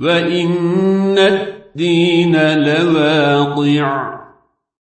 وإن الدين لواقع.